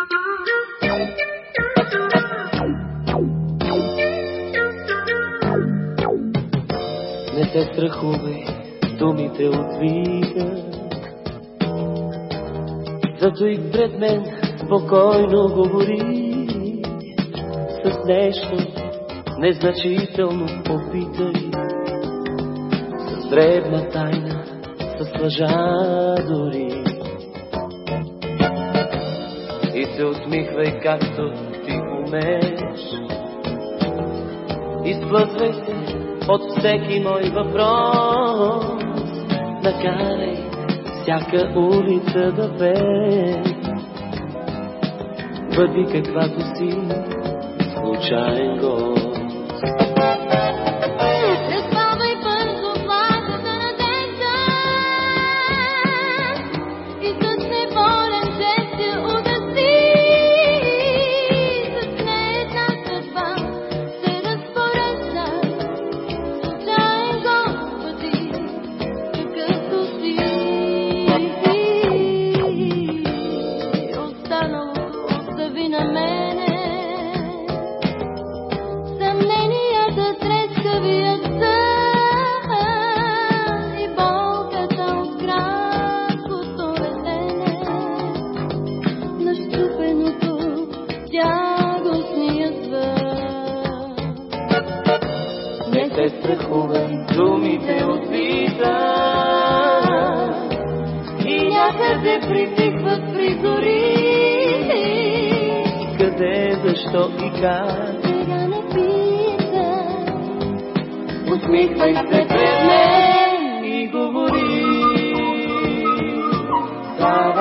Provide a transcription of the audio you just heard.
Не се страхувай, думите отвикат. Зато и пред мен спокойно говори с нещо незначително попитай. С дребна тайна, с лъжа дори. Се усмихвай както ти умееш. Изплъзвай се от всеки мой въпрос. Накарай всяка улица да пее. Бъди каквато си, случайен Не се страхувай, думите отвитат и някъде притихват при зори. Къде, защо и как, Сега не питай, усмихвай се пред мен и говори. Та-да-да.